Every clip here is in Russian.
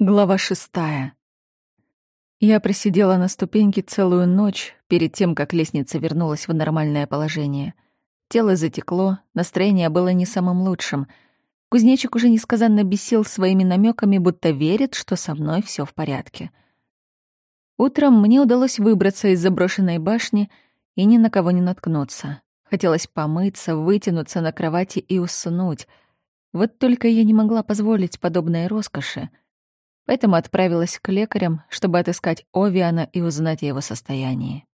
Глава шестая. Я просидела на ступеньке целую ночь перед тем, как лестница вернулась в нормальное положение. Тело затекло, настроение было не самым лучшим. Кузнечик уже несказанно бесил своими намеками, будто верит, что со мной все в порядке. Утром мне удалось выбраться из заброшенной башни и ни на кого не наткнуться. Хотелось помыться, вытянуться на кровати и уснуть. Вот только я не могла позволить подобной роскоши — поэтому отправилась к лекарям, чтобы отыскать Овиана и узнать о его состоянии.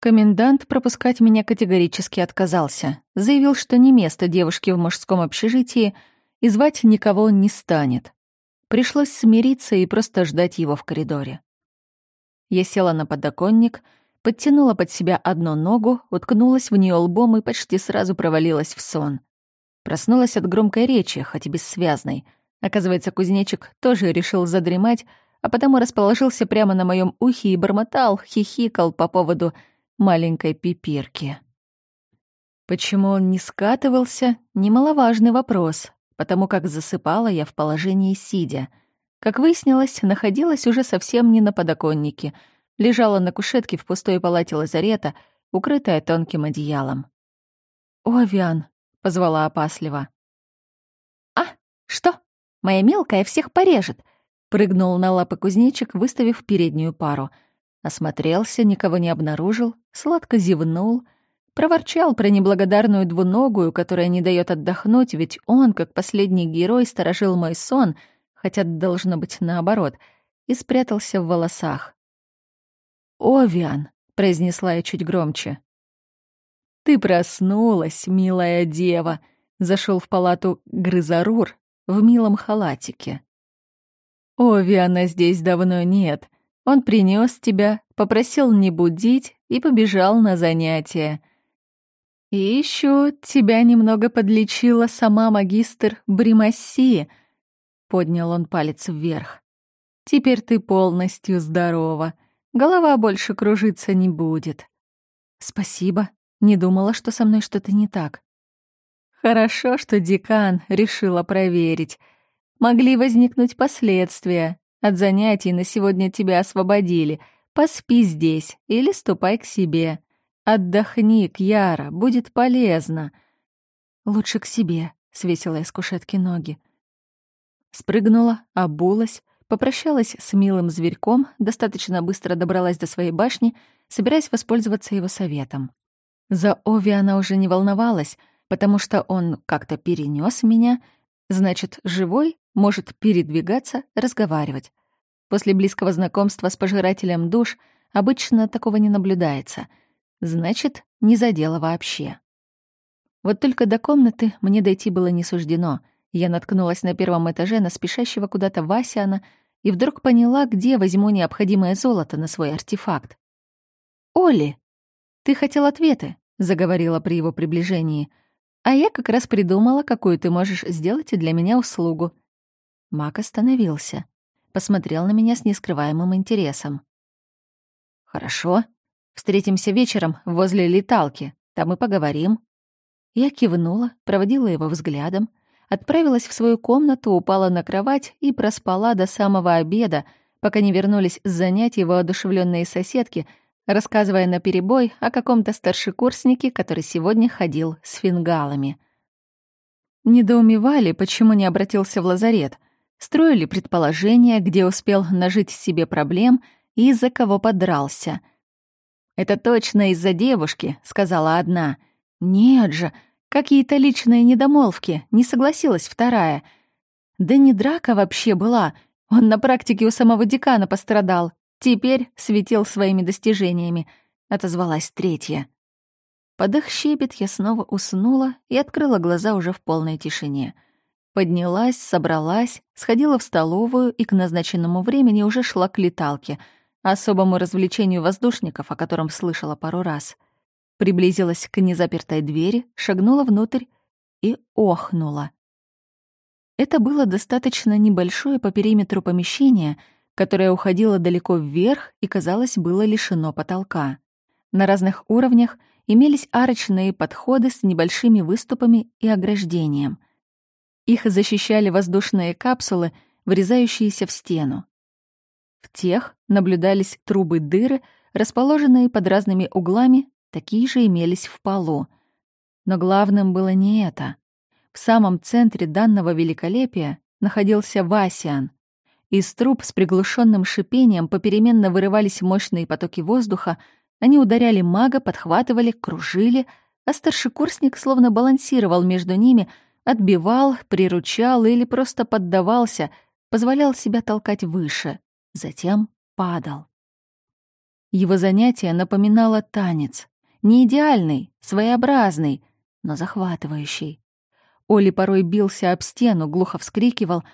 Комендант пропускать меня категорически отказался, заявил, что не место девушки в мужском общежитии и звать никого не станет. Пришлось смириться и просто ждать его в коридоре. Я села на подоконник, подтянула под себя одну ногу, уткнулась в нее лбом и почти сразу провалилась в сон. Проснулась от громкой речи, хоть и бессвязной — Оказывается, кузнечик тоже решил задремать, а потому расположился прямо на моем ухе и бормотал, хихикал по поводу маленькой пипирки. Почему он не скатывался — немаловажный вопрос, потому как засыпала я в положении сидя. Как выяснилось, находилась уже совсем не на подоконнике, лежала на кушетке в пустой палате лазарета, укрытая тонким одеялом. «Овиан», — позвала опасливо. «А, что?» Моя мелкая всех порежет!» Прыгнул на лапы кузнечик, выставив переднюю пару. Осмотрелся, никого не обнаружил, сладко зевнул, проворчал про неблагодарную двуногую, которая не дает отдохнуть, ведь он, как последний герой, сторожил мой сон, хотя должно быть наоборот, и спрятался в волосах. «Овиан!» — произнесла я чуть громче. «Ты проснулась, милая дева!» — зашел в палату Грызарур, в милом халатике. «Овиана здесь давно нет. Он принес тебя, попросил не будить и побежал на занятия. И еще тебя немного подлечила сама магистр Бримасси», — поднял он палец вверх. «Теперь ты полностью здорова. Голова больше кружиться не будет». «Спасибо. Не думала, что со мной что-то не так. Хорошо, что декан решила проверить. Могли возникнуть последствия. От занятий на сегодня тебя освободили. Поспи здесь или ступай к себе. Отдохни, Кьяра, будет полезно. Лучше к себе, свесила из кушетки ноги. Спрыгнула, обулась, попрощалась с милым зверьком, достаточно быстро добралась до своей башни, собираясь воспользоваться его советом. За Ови она уже не волновалась — потому что он как-то перенес меня, значит, живой, может передвигаться, разговаривать. После близкого знакомства с пожирателем душ обычно такого не наблюдается. Значит, не задело вообще. Вот только до комнаты мне дойти было не суждено. Я наткнулась на первом этаже на спешащего куда-то Васяна и вдруг поняла, где возьму необходимое золото на свой артефакт. «Оли, ты хотел ответы», — заговорила при его приближении — а я как раз придумала, какую ты можешь сделать для меня услугу». Мак остановился, посмотрел на меня с нескрываемым интересом. «Хорошо. Встретимся вечером возле леталки, там и поговорим». Я кивнула, проводила его взглядом, отправилась в свою комнату, упала на кровать и проспала до самого обеда, пока не вернулись с занятий воодушевленные соседки — рассказывая наперебой о каком-то старшекурснике, который сегодня ходил с фингалами. Недоумевали, почему не обратился в лазарет, строили предположения, где успел нажить себе проблем и из-за кого подрался. «Это точно из-за девушки», — сказала одна. «Нет же, какие-то личные недомолвки», — не согласилась вторая. «Да не драка вообще была, он на практике у самого декана пострадал, Теперь светил своими достижениями, отозвалась третья. Под их щебет я снова уснула и открыла глаза уже в полной тишине. Поднялась, собралась, сходила в столовую и к назначенному времени уже шла к леталке, особому развлечению воздушников, о котором слышала пару раз. Приблизилась к незапертой двери, шагнула внутрь и охнула. Это было достаточно небольшое по периметру помещение — которое уходило далеко вверх и, казалось, было лишено потолка. На разных уровнях имелись арочные подходы с небольшими выступами и ограждением. Их защищали воздушные капсулы, врезающиеся в стену. В тех наблюдались трубы-дыры, расположенные под разными углами, такие же имелись в полу. Но главным было не это. В самом центре данного великолепия находился Васиан. Из труб с приглушенным шипением попеременно вырывались мощные потоки воздуха, они ударяли мага, подхватывали, кружили, а старшекурсник словно балансировал между ними, отбивал, приручал или просто поддавался, позволял себя толкать выше, затем падал. Его занятие напоминало танец. Не идеальный, своеобразный, но захватывающий. Оли порой бился об стену, глухо вскрикивал,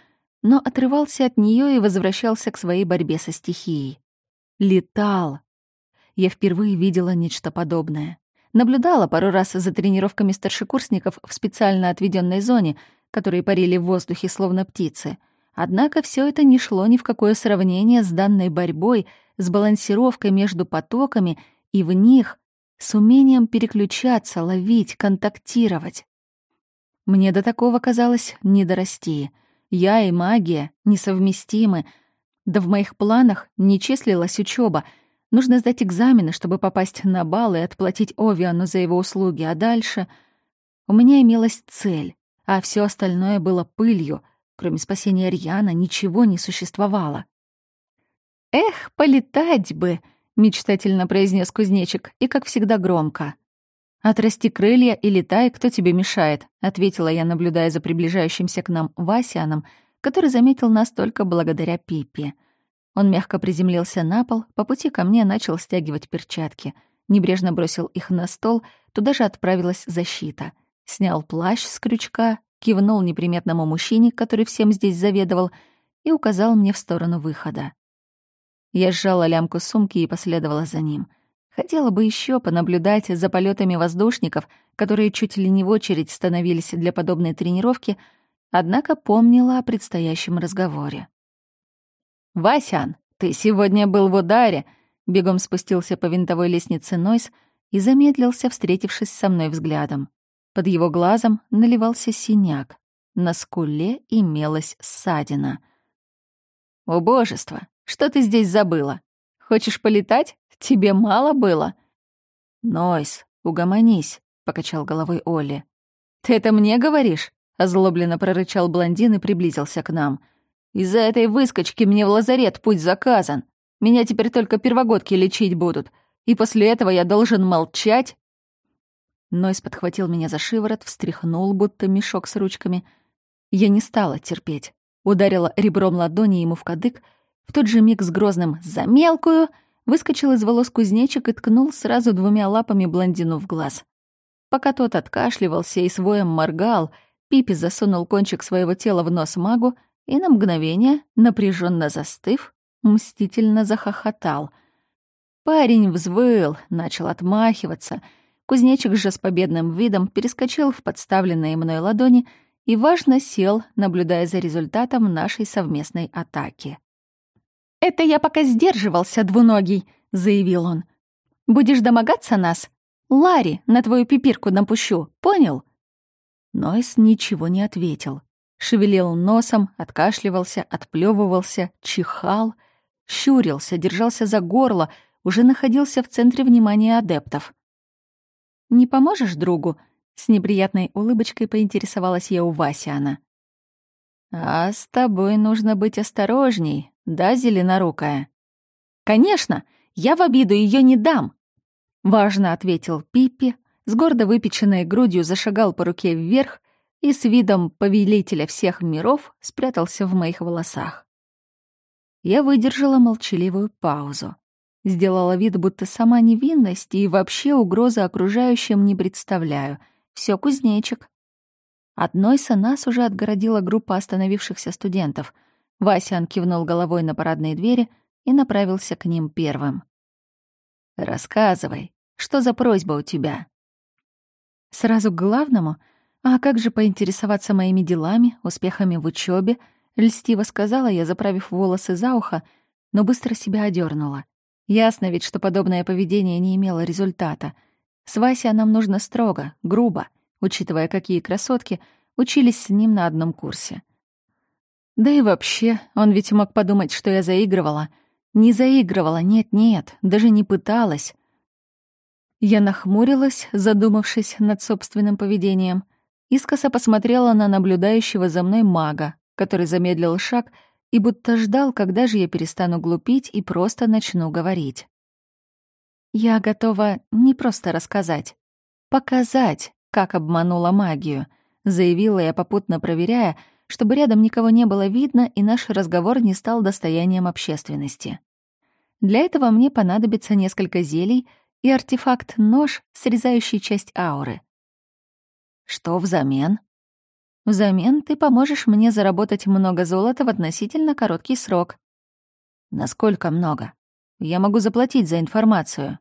но отрывался от нее и возвращался к своей борьбе со стихией. Летал. Я впервые видела нечто подобное. Наблюдала пару раз за тренировками старшекурсников в специально отведенной зоне, которые парили в воздухе словно птицы. Однако все это не шло ни в какое сравнение с данной борьбой, с балансировкой между потоками и в них, с умением переключаться, ловить, контактировать. Мне до такого казалось не дорасти. Я и магия несовместимы. Да в моих планах не числилась учеба. Нужно сдать экзамены, чтобы попасть на бал и отплатить Овиану за его услуги, а дальше... У меня имелась цель, а все остальное было пылью. Кроме спасения Рьяна ничего не существовало. «Эх, полетать бы!» — мечтательно произнес кузнечик, и, как всегда, громко. «Отрасти крылья и летай, кто тебе мешает», — ответила я, наблюдая за приближающимся к нам Васяном, который заметил нас только благодаря Пиппе. Он мягко приземлился на пол, по пути ко мне начал стягивать перчатки. Небрежно бросил их на стол, туда же отправилась защита. Снял плащ с крючка, кивнул неприметному мужчине, который всем здесь заведовал, и указал мне в сторону выхода. Я сжала лямку сумки и последовала за ним — Хотела бы еще понаблюдать за полетами воздушников, которые чуть ли не в очередь становились для подобной тренировки, однако помнила о предстоящем разговоре. «Васян, ты сегодня был в ударе!» Бегом спустился по винтовой лестнице Нойс и замедлился, встретившись со мной взглядом. Под его глазом наливался синяк. На скуле имелась ссадина. «О, божество! Что ты здесь забыла? Хочешь полетать?» Тебе мало было?» «Нойс, угомонись», — покачал головой Олли. «Ты это мне говоришь?» — озлобленно прорычал блондин и приблизился к нам. «Из-за этой выскочки мне в лазарет путь заказан. Меня теперь только первогодки лечить будут. И после этого я должен молчать?» Нойс подхватил меня за шиворот, встряхнул, будто мешок с ручками. Я не стала терпеть. Ударила ребром ладони ему в кадык, в тот же миг с грозным «за мелкую» выскочил из волос кузнечик и ткнул сразу двумя лапами блондину в глаз. Пока тот откашливался и своем моргал, Пипи засунул кончик своего тела в нос магу и на мгновение, напряженно застыв, мстительно захохотал. Парень взвыл, начал отмахиваться. Кузнечик же с победным видом перескочил в подставленные мной ладони и важно сел, наблюдая за результатом нашей совместной атаки. «Это я пока сдерживался, двуногий», — заявил он. «Будешь домогаться нас? Ларри, на твою пипирку напущу, понял?» Нойс ничего не ответил. Шевелил носом, откашливался, отплевывался, чихал, щурился, держался за горло, уже находился в центре внимания адептов. «Не поможешь другу?» — с неприятной улыбочкой поинтересовалась я у Васиана. «А с тобой нужно быть осторожней, да, зеленорукая?» «Конечно, я в обиду ее не дам!» Важно ответил Пиппи, с гордо выпеченной грудью зашагал по руке вверх и с видом повелителя всех миров спрятался в моих волосах. Я выдержала молчаливую паузу. Сделала вид, будто сама невинность и вообще угрозы окружающим не представляю. Все кузнечик. Одной со нас уже отгородила группа остановившихся студентов — Васян кивнул головой на парадные двери и направился к ним первым. «Рассказывай, что за просьба у тебя?» Сразу к главному? А как же поинтересоваться моими делами, успехами в учебе? Льстиво сказала я, заправив волосы за ухо, но быстро себя одернула. Ясно ведь, что подобное поведение не имело результата. С Васей нам нужно строго, грубо, учитывая, какие красотки учились с ним на одном курсе. Да и вообще, он ведь мог подумать, что я заигрывала. Не заигрывала, нет-нет, даже не пыталась. Я нахмурилась, задумавшись над собственным поведением. Искоса посмотрела на наблюдающего за мной мага, который замедлил шаг и будто ждал, когда же я перестану глупить и просто начну говорить. Я готова не просто рассказать, показать, как обманула магию, заявила я, попутно проверяя, чтобы рядом никого не было видно и наш разговор не стал достоянием общественности. Для этого мне понадобится несколько зелий и артефакт-нож, срезающий часть ауры. Что взамен? Взамен ты поможешь мне заработать много золота в относительно короткий срок. Насколько много? Я могу заплатить за информацию.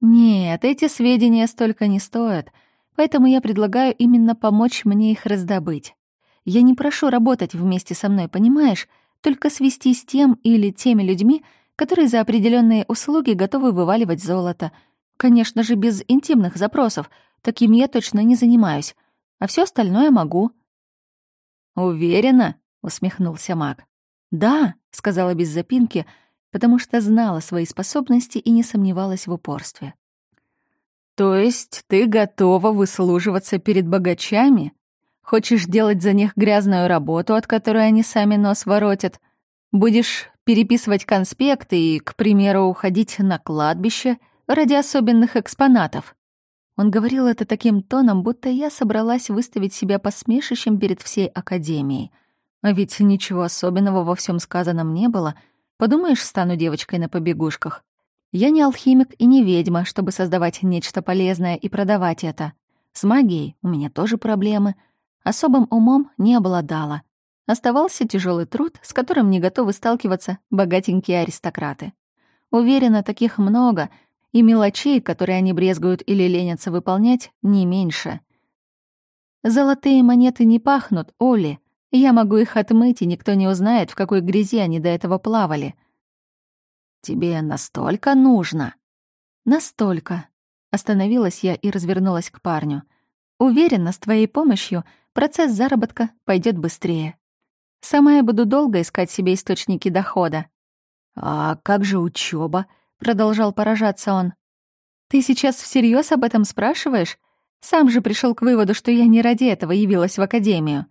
Нет, эти сведения столько не стоят, поэтому я предлагаю именно помочь мне их раздобыть. Я не прошу работать вместе со мной, понимаешь? Только свести с тем или теми людьми, которые за определенные услуги готовы вываливать золото. Конечно же, без интимных запросов. Таким я точно не занимаюсь. А все остальное могу. «Уверена?» — усмехнулся маг. «Да», — сказала без запинки, — потому что знала свои способности и не сомневалась в упорстве. «То есть ты готова выслуживаться перед богачами? Хочешь делать за них грязную работу, от которой они сами нос воротят? Будешь переписывать конспекты и, к примеру, уходить на кладбище ради особенных экспонатов?» Он говорил это таким тоном, будто я собралась выставить себя посмешищем перед всей Академией. А ведь ничего особенного во всем сказанном не было — Подумаешь, стану девочкой на побегушках. Я не алхимик и не ведьма, чтобы создавать нечто полезное и продавать это. С магией у меня тоже проблемы. Особым умом не обладала. Оставался тяжелый труд, с которым не готовы сталкиваться богатенькие аристократы. Уверена, таких много, и мелочей, которые они брезгуют или ленятся выполнять, не меньше. Золотые монеты не пахнут, Оли, я могу их отмыть, и никто не узнает, в какой грязи они до этого плавали. Тебе настолько нужно? Настолько. Остановилась я и развернулась к парню. Уверена, с твоей помощью процесс заработка пойдет быстрее. Сама я буду долго искать себе источники дохода. А как же учеба? продолжал поражаться он. Ты сейчас всерьез об этом спрашиваешь? Сам же пришел к выводу, что я не ради этого явилась в академию.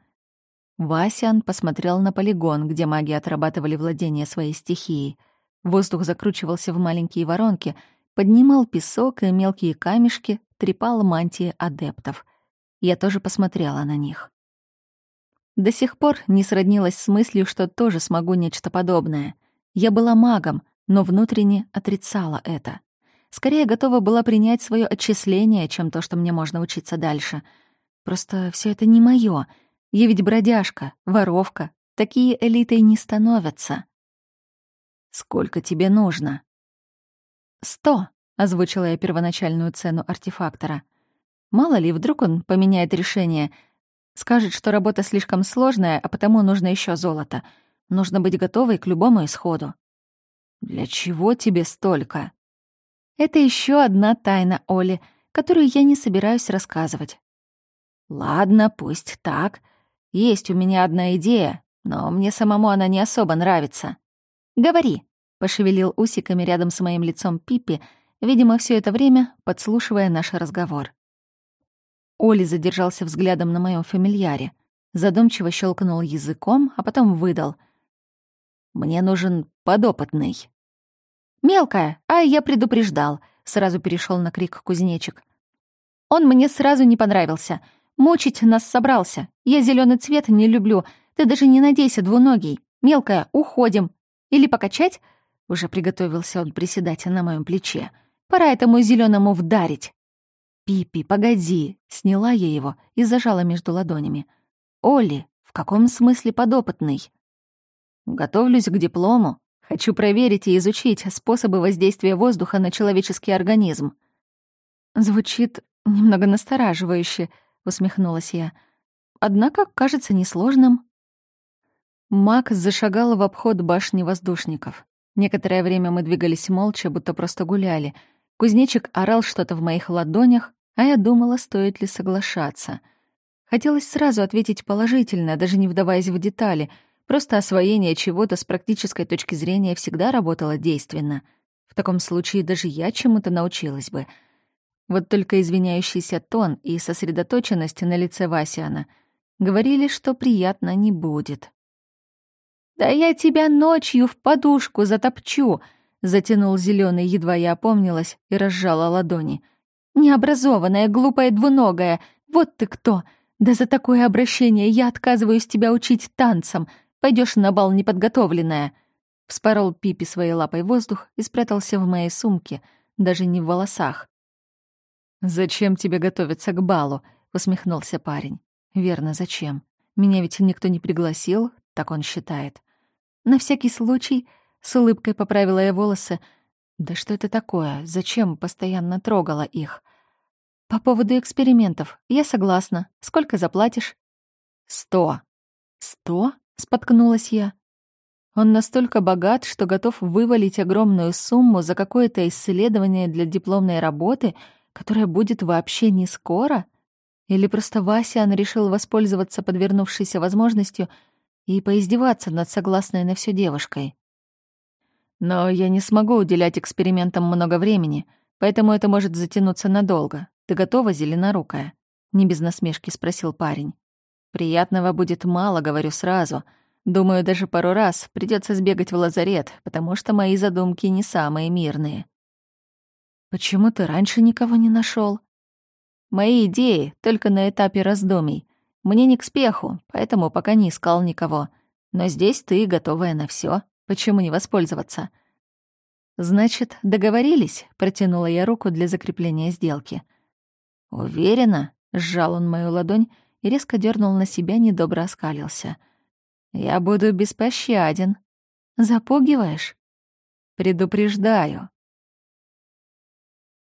Васян посмотрел на полигон, где маги отрабатывали владение своей стихией. Воздух закручивался в маленькие воронки, поднимал песок и мелкие камешки, трепал мантии адептов. Я тоже посмотрела на них. До сих пор не сроднилась с мыслью, что тоже смогу нечто подобное. Я была магом, но внутренне отрицала это. Скорее готова была принять свое отчисление, чем то, что мне можно учиться дальше. Просто все это не мое — я ведь бродяжка, воровка. Такие элитой не становятся. Сколько тебе нужно? Сто, озвучила я первоначальную цену артефактора. Мало ли, вдруг он поменяет решение. Скажет, что работа слишком сложная, а потому нужно еще золото. Нужно быть готовой к любому исходу. Для чего тебе столько? Это еще одна тайна Оли, которую я не собираюсь рассказывать. Ладно, пусть так. Есть у меня одна идея, но мне самому она не особо нравится. Говори, пошевелил усиками рядом с моим лицом Пиппи, видимо, все это время подслушивая наш разговор. Оли задержался взглядом на моем фамильяре, задумчиво щелкнул языком, а потом выдал. «Мне нужен подопытный». «Мелкая, а я предупреждал», — сразу перешел на крик кузнечик. «Он мне сразу не понравился. Мучить нас собрался. Я зеленый цвет не люблю. Ты даже не надейся, двуногий. Мелкая, уходим. Или покачать? Уже приготовился он приседать на моем плече. Пора этому зеленому вдарить. Пипи, погоди. Сняла я его и зажала между ладонями. Оли, в каком смысле подопытный? Готовлюсь к диплому. Хочу проверить и изучить способы воздействия воздуха на человеческий организм. Звучит немного настораживающе, — усмехнулась я. «Однако кажется несложным». Маг зашагал в обход башни воздушников. Некоторое время мы двигались молча, будто просто гуляли. Кузнечик орал что-то в моих ладонях, а я думала, стоит ли соглашаться. Хотелось сразу ответить положительно, даже не вдаваясь в детали, Просто освоение чего-то с практической точки зрения всегда работало действенно. В таком случае даже я чему-то научилась бы. Вот только извиняющийся тон и сосредоточенность на лице Васиана говорили, что приятно не будет. «Да я тебя ночью в подушку затопчу!» — затянул зеленый, едва я опомнилась и разжала ладони. «Необразованная, глупая двуногая! Вот ты кто! Да за такое обращение я отказываюсь тебя учить танцам! Пойдешь на бал неподготовленная!» Вспорол Пипи своей лапой воздух и спрятался в моей сумке, даже не в волосах. «Зачем тебе готовиться к балу?» — усмехнулся парень. «Верно, зачем? Меня ведь никто не пригласил, так он считает. На всякий случай с улыбкой поправила я волосы. Да что это такое? Зачем постоянно трогала их? По поводу экспериментов. Я согласна. Сколько заплатишь? Сто. Сто? Споткнулась я. Он настолько богат, что готов вывалить огромную сумму за какое-то исследование для дипломной работы, которое будет вообще не скоро? Или просто Васян решил воспользоваться подвернувшейся возможностью — и поиздеваться над согласной на все девушкой. Но я не смогу уделять экспериментам много времени, поэтому это может затянуться надолго. Ты готова, зеленорукая? Не без насмешки спросил парень. Приятного будет мало, говорю сразу. Думаю, даже пару раз придется сбегать в лазарет, потому что мои задумки не самые мирные. Почему ты раньше никого не нашел? Мои идеи только на этапе раздумий. Мне не к спеху, поэтому пока не искал никого. Но здесь ты, готовая на все. Почему не воспользоваться? Значит, договорились, протянула я руку для закрепления сделки. Уверена, сжал он мою ладонь и резко дернул на себя, недобро оскалился. Я буду беспощаден. Запугиваешь? Предупреждаю,